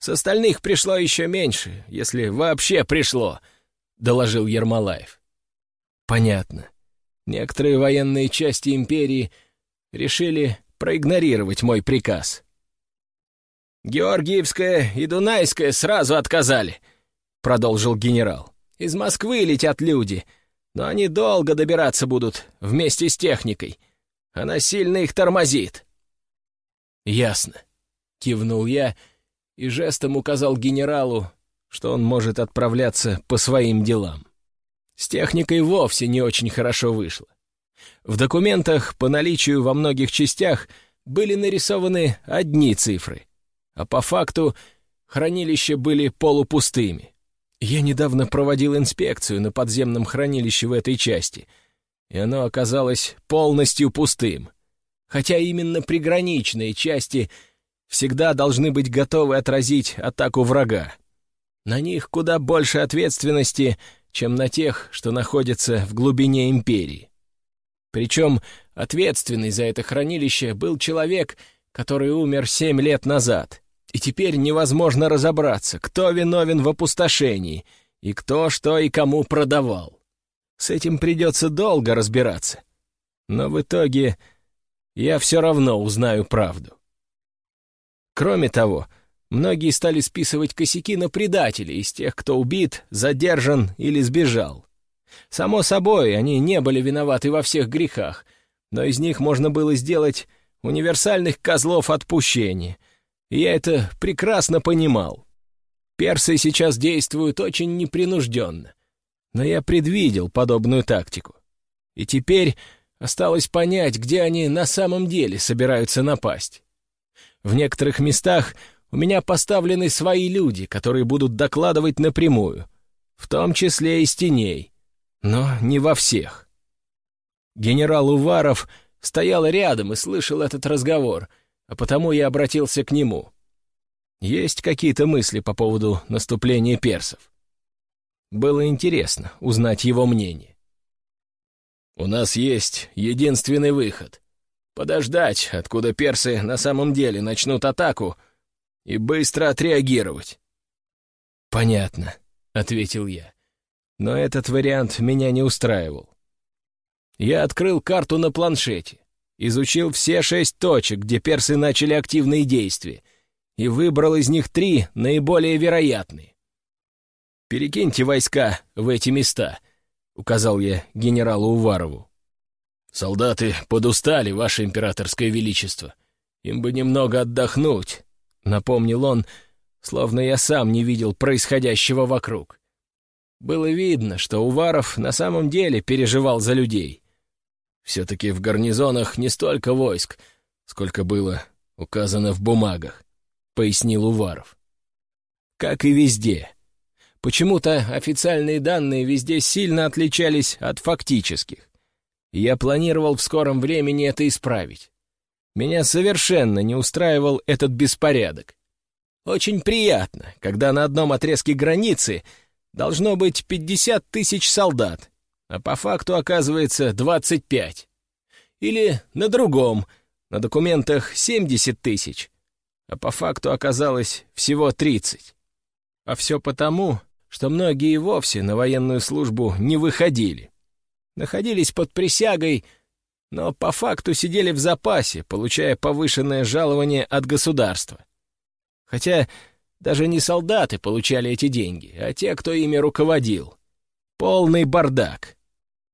Speaker 1: С остальных пришло еще меньше, если вообще пришло», — доложил Ермолаев. «Понятно. Некоторые военные части империи решили проигнорировать мой приказ». «Георгиевская и Дунайская сразу отказали», — продолжил генерал. «Из Москвы летят люди, но они долго добираться будут вместе с техникой. Она сильно их тормозит». «Ясно», — кивнул я и жестом указал генералу, что он может отправляться по своим делам. С техникой вовсе не очень хорошо вышло. В документах по наличию во многих частях были нарисованы одни цифры, а по факту хранилища были полупустыми. Я недавно проводил инспекцию на подземном хранилище в этой части, и оно оказалось полностью пустым. Хотя именно приграничные части всегда должны быть готовы отразить атаку врага. На них куда больше ответственности, чем на тех, что находятся в глубине империи. Причем ответственный за это хранилище был человек, который умер семь лет назад — и теперь невозможно разобраться, кто виновен в опустошении и кто что и кому продавал. С этим придется долго разбираться. Но в итоге я все равно узнаю правду. Кроме того, многие стали списывать косяки на предателей из тех, кто убит, задержан или сбежал. Само собой, они не были виноваты во всех грехах, но из них можно было сделать универсальных козлов отпущения. И я это прекрасно понимал. Персы сейчас действуют очень непринужденно. Но я предвидел подобную тактику. И теперь осталось понять, где они на самом деле собираются напасть. В некоторых местах у меня поставлены свои люди, которые будут докладывать напрямую, в том числе и с теней, но не во всех. Генерал Уваров стоял рядом и слышал этот разговор, а потому я обратился к нему. Есть какие-то мысли по поводу наступления персов? Было интересно узнать его мнение. «У нас есть единственный выход. Подождать, откуда персы на самом деле начнут атаку, и быстро отреагировать». «Понятно», — ответил я. Но этот вариант меня не устраивал. Я открыл карту на планшете, изучил все шесть точек, где персы начали активные действия, и выбрал из них три наиболее вероятные. «Перекиньте войска в эти места», — указал я генералу Уварову. «Солдаты подустали, ваше императорское величество. Им бы немного отдохнуть», — напомнил он, словно я сам не видел происходящего вокруг. Было видно, что Уваров на самом деле переживал за людей. Все-таки в гарнизонах не столько войск, сколько было указано в бумагах, — пояснил Уваров. Как и везде. Почему-то официальные данные везде сильно отличались от фактических. Я планировал в скором времени это исправить. Меня совершенно не устраивал этот беспорядок. Очень приятно, когда на одном отрезке границы должно быть 50 тысяч солдат, а по факту оказывается 25. Или на другом, на документах 70 тысяч, а по факту оказалось всего 30. А все потому, что многие вовсе на военную службу не выходили. Находились под присягой, но по факту сидели в запасе, получая повышенное жалование от государства. Хотя даже не солдаты получали эти деньги, а те, кто ими руководил. Полный бардак.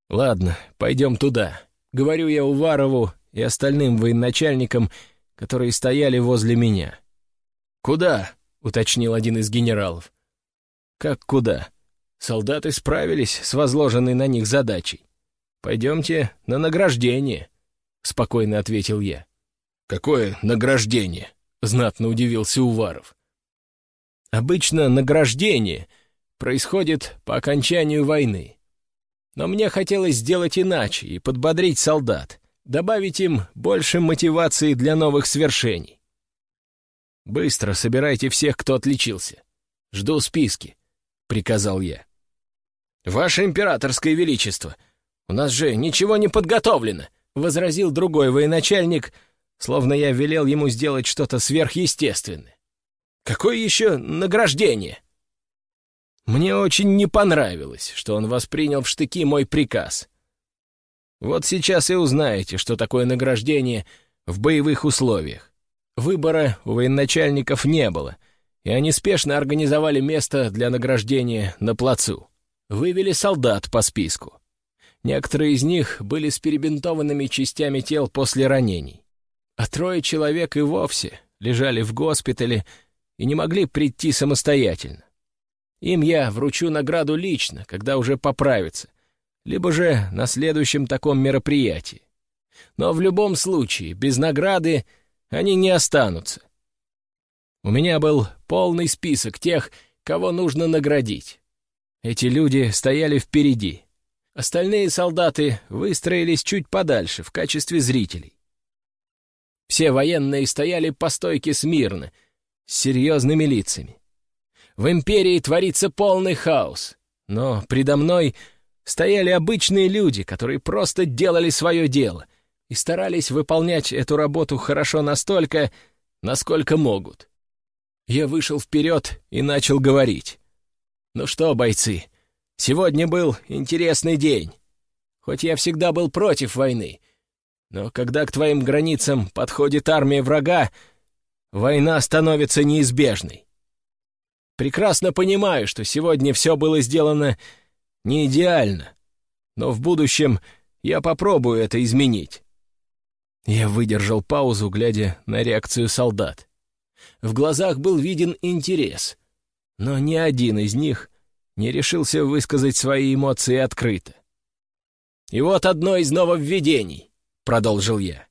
Speaker 1: «Ладно, пойдем туда», — говорю я Уварову и остальным военачальникам, которые стояли возле меня. «Куда?» — уточнил один из генералов. «Как куда?» Солдаты справились с возложенной на них задачей. «Пойдемте на награждение», — спокойно ответил я. «Какое награждение?» — знатно удивился Уваров. «Обычно награждение происходит по окончанию войны. Но мне хотелось сделать иначе и подбодрить солдат, добавить им больше мотивации для новых свершений. «Быстро собирайте всех, кто отличился. Жду списки», — приказал я. «Ваше императорское величество, у нас же ничего не подготовлено», — возразил другой военачальник, словно я велел ему сделать что-то сверхъестественное. «Какое еще награждение?» Мне очень не понравилось, что он воспринял в штыки мой приказ. Вот сейчас и узнаете, что такое награждение в боевых условиях. Выбора у военачальников не было, и они спешно организовали место для награждения на плацу. Вывели солдат по списку. Некоторые из них были с перебинтованными частями тел после ранений. А трое человек и вовсе лежали в госпитале и не могли прийти самостоятельно. Им я вручу награду лично, когда уже поправится, либо же на следующем таком мероприятии. Но в любом случае, без награды они не останутся. У меня был полный список тех, кого нужно наградить. Эти люди стояли впереди. Остальные солдаты выстроились чуть подальше, в качестве зрителей. Все военные стояли по стойке смирно, с серьезными лицами. В империи творится полный хаос. Но предо мной стояли обычные люди, которые просто делали свое дело и старались выполнять эту работу хорошо настолько, насколько могут. Я вышел вперед и начал говорить. «Ну что, бойцы, сегодня был интересный день. Хоть я всегда был против войны, но когда к твоим границам подходит армия врага, война становится неизбежной. Прекрасно понимаю, что сегодня все было сделано не идеально, но в будущем я попробую это изменить. Я выдержал паузу, глядя на реакцию солдат. В глазах был виден интерес, но ни один из них не решился высказать свои эмоции открыто. «И вот одно из нововведений», — продолжил я.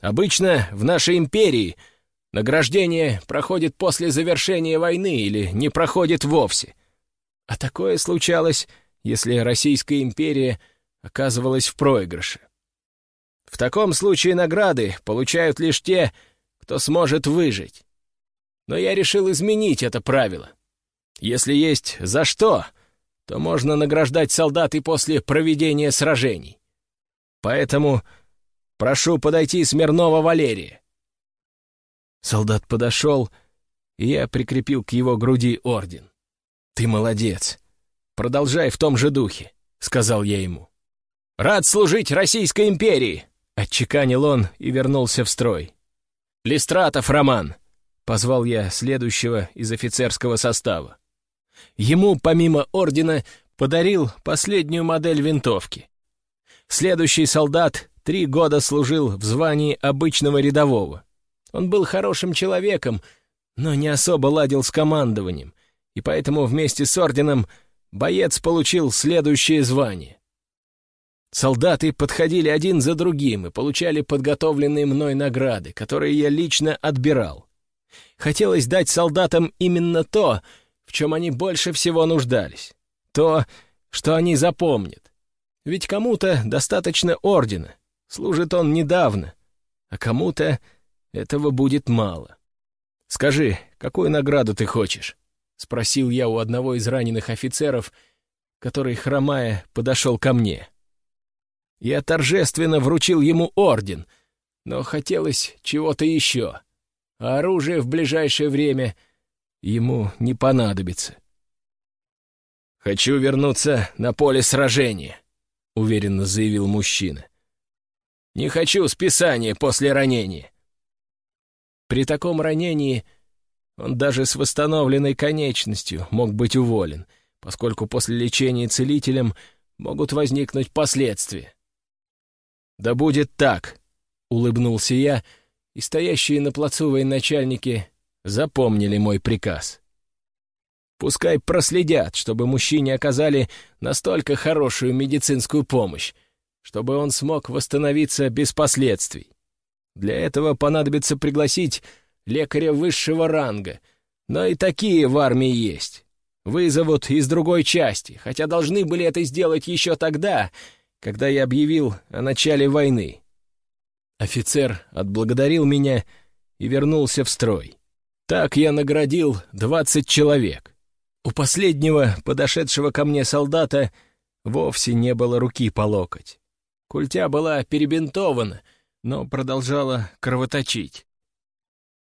Speaker 1: «Обычно в нашей империи награждение проходит после завершения войны или не проходит вовсе. А такое случалось, если Российская империя оказывалась в проигрыше. В таком случае награды получают лишь те, кто сможет выжить. Но я решил изменить это правило. Если есть за что, то можно награждать солдат и после проведения сражений. Поэтому прошу подойти Смирнова Валерия. Солдат подошел, и я прикрепил к его груди орден. «Ты молодец. Продолжай в том же духе», — сказал я ему. «Рад служить Российской империи!» — отчеканил он и вернулся в строй. «Листратов Роман!» — позвал я следующего из офицерского состава. Ему, помимо ордена, подарил последнюю модель винтовки. Следующий солдат три года служил в звании обычного рядового. Он был хорошим человеком, но не особо ладил с командованием, и поэтому вместе с орденом боец получил следующее звание. Солдаты подходили один за другим и получали подготовленные мной награды, которые я лично отбирал. Хотелось дать солдатам именно то, в чем они больше всего нуждались. То, что они запомнят. Ведь кому-то достаточно ордена, служит он недавно, а кому-то этого будет мало. «Скажи, какую награду ты хочешь?» — спросил я у одного из раненых офицеров, который, хромая, подошел ко мне. Я торжественно вручил ему орден, но хотелось чего-то еще, а оружие в ближайшее время — ему не понадобится. «Хочу вернуться на поле сражения», — уверенно заявил мужчина. «Не хочу списания после ранения». При таком ранении он даже с восстановленной конечностью мог быть уволен, поскольку после лечения целителем могут возникнуть последствия. «Да будет так», — улыбнулся я, и стоящие на плацу военачальники запомнили мой приказ. Пускай проследят, чтобы мужчине оказали настолько хорошую медицинскую помощь, чтобы он смог восстановиться без последствий. Для этого понадобится пригласить лекаря высшего ранга, но и такие в армии есть. Вызовут из другой части, хотя должны были это сделать еще тогда, когда я объявил о начале войны. Офицер отблагодарил меня и вернулся в строй. Так я наградил двадцать человек. У последнего, подошедшего ко мне солдата, вовсе не было руки по локоть. Культя была перебинтована, но продолжала кровоточить.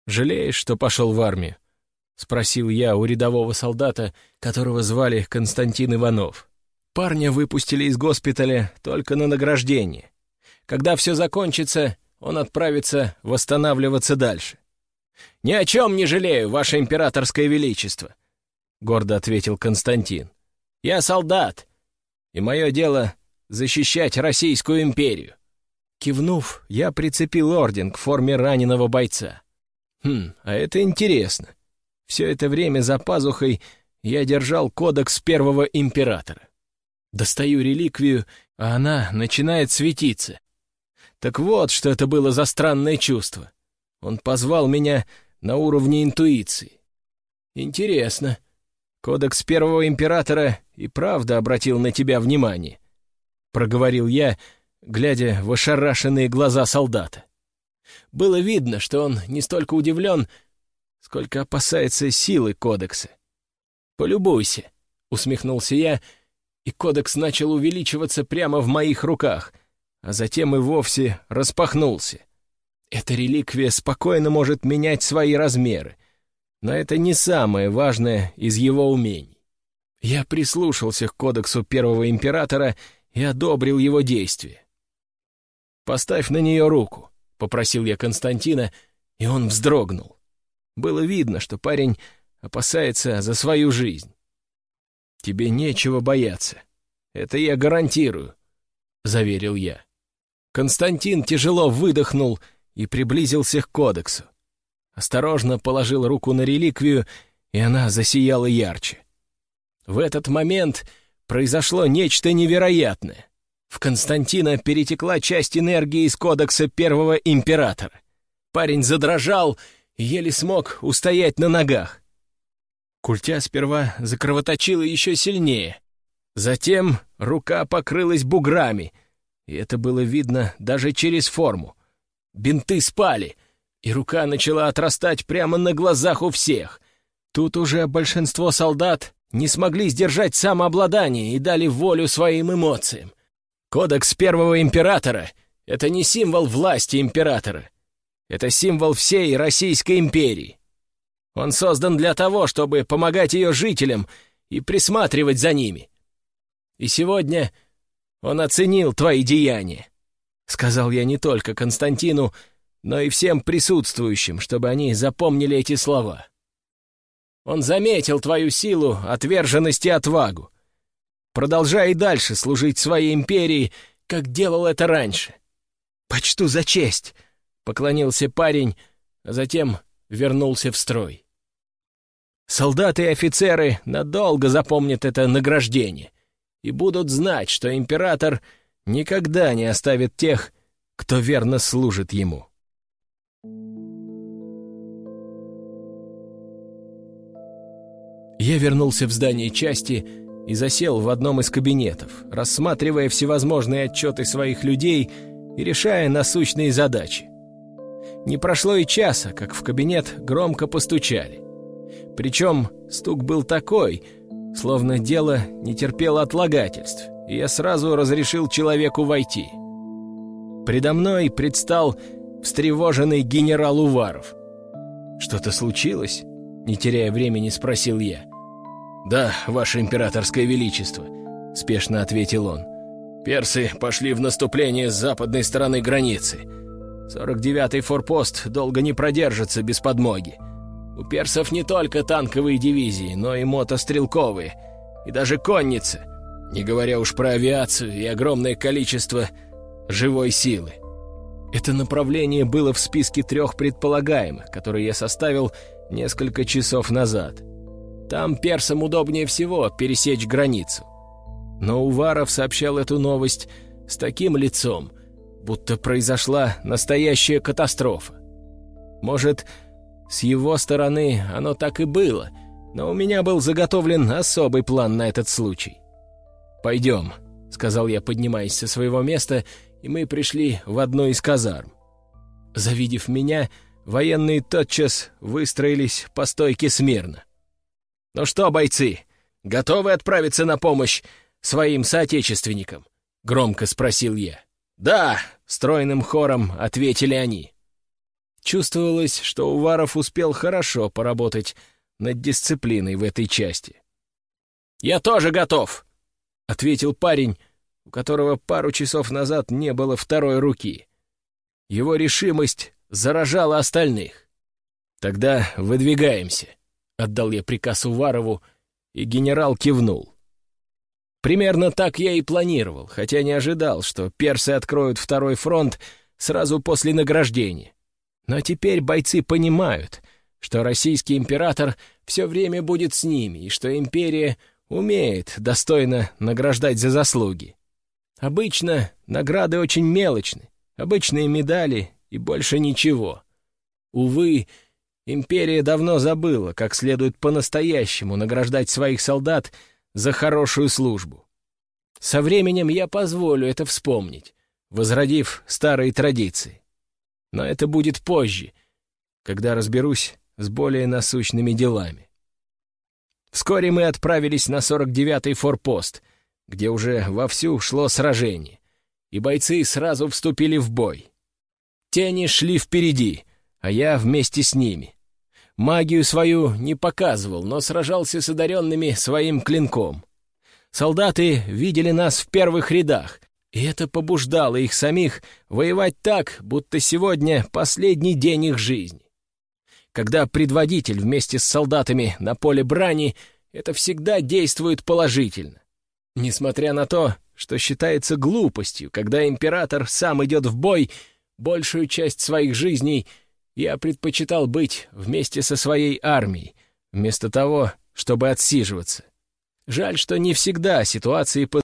Speaker 1: «Жалеешь, что пошел в армию?» — спросил я у рядового солдата, которого звали Константин Иванов. Парня выпустили из госпиталя только на награждение. Когда все закончится, он отправится восстанавливаться дальше. «Ни о чем не жалею, ваше императорское величество», — гордо ответил Константин. «Я солдат, и мое дело — защищать Российскую империю». Кивнув, я прицепил орден к форме раненого бойца. Хм, а это интересно. Все это время за пазухой я держал кодекс первого императора. Достаю реликвию, а она начинает светиться. Так вот, что это было за странное чувство. Он позвал меня на уровне интуиции. Интересно. Кодекс первого императора и правда обратил на тебя внимание, проговорил я, глядя в ошарашенные глаза солдата. Было видно, что он не столько удивлен, сколько опасается силы кодекса. «Полюбуйся», — усмехнулся я, и кодекс начал увеличиваться прямо в моих руках, а затем и вовсе распахнулся. Эта реликвия спокойно может менять свои размеры, но это не самое важное из его умений. Я прислушался к кодексу первого императора и одобрил его действия. «Поставь на нее руку», — попросил я Константина, и он вздрогнул. Было видно, что парень опасается за свою жизнь. «Тебе нечего бояться. Это я гарантирую», — заверил я. Константин тяжело выдохнул и приблизился к кодексу. Осторожно положил руку на реликвию, и она засияла ярче. В этот момент произошло нечто невероятное. В Константина перетекла часть энергии из кодекса первого императора. Парень задрожал и еле смог устоять на ногах. Культя сперва закровоточила еще сильнее. Затем рука покрылась буграми, и это было видно даже через форму. Бинты спали, и рука начала отрастать прямо на глазах у всех. Тут уже большинство солдат не смогли сдержать самообладание и дали волю своим эмоциям. Кодекс первого императора — это не символ власти императора. Это символ всей Российской империи. Он создан для того, чтобы помогать ее жителям и присматривать за ними. И сегодня он оценил твои деяния. Сказал я не только Константину, но и всем присутствующим, чтобы они запомнили эти слова. Он заметил твою силу, отверженность и отвагу. Продолжай и дальше служить своей империи, как делал это раньше. Почту за честь, — поклонился парень, а затем вернулся в строй. Солдаты и офицеры надолго запомнят это награждение и будут знать, что император никогда не оставит тех, кто верно служит ему. Я вернулся в здание части и засел в одном из кабинетов, рассматривая всевозможные отчеты своих людей и решая насущные задачи. Не прошло и часа, как в кабинет громко постучали. Причем стук был такой, словно дело не терпело отлагательств, я сразу разрешил человеку войти. Предо мной предстал встревоженный генерал Уваров. «Что-то случилось?» — не теряя времени, спросил я. «Да, ваше императорское величество», — спешно ответил он. «Персы пошли в наступление с западной стороны границы. 49-й форпост долго не продержится без подмоги. У персов не только танковые дивизии, но и мотострелковые, и даже конницы, не говоря уж про авиацию и огромное количество живой силы. Это направление было в списке трех предполагаемых, которые я составил несколько часов назад. Там персам удобнее всего пересечь границу. Но Уваров сообщал эту новость с таким лицом, будто произошла настоящая катастрофа. Может, с его стороны оно так и было, но у меня был заготовлен особый план на этот случай. «Пойдем», — сказал я, поднимаясь со своего места, и мы пришли в одну из казарм. Завидев меня, военные тотчас выстроились по стойке смирно. «Ну что, бойцы, готовы отправиться на помощь своим соотечественникам?» — громко спросил я. «Да!» — стройным хором ответили они. Чувствовалось, что Уваров успел хорошо поработать над дисциплиной в этой части. «Я тоже готов!» — ответил парень, у которого пару часов назад не было второй руки. Его решимость заражала остальных. «Тогда выдвигаемся», — отдал я приказ Уварову, и генерал кивнул. Примерно так я и планировал, хотя не ожидал, что персы откроют второй фронт сразу после награждения. Но теперь бойцы понимают, что российский император все время будет с ними, и что империя умеет достойно награждать за заслуги. Обычно награды очень мелочны, обычные медали и больше ничего. Увы, империя давно забыла, как следует по-настоящему награждать своих солдат за хорошую службу. Со временем я позволю это вспомнить, возродив старые традиции. Но это будет позже, когда разберусь с более насущными делами. Вскоре мы отправились на 49-й форпост, где уже вовсю шло сражение, и бойцы сразу вступили в бой. Тени шли впереди, а я вместе с ними. Магию свою не показывал, но сражался с одаренными своим клинком. Солдаты видели нас в первых рядах, и это побуждало их самих воевать так, будто сегодня последний день их жизни. Когда предводитель вместе с солдатами на поле брани, это всегда действует положительно. Несмотря на то, что считается глупостью, когда император сам идет в бой, большую часть своих жизней я предпочитал быть вместе со своей армией, вместо того, чтобы отсиживаться. Жаль, что не всегда ситуации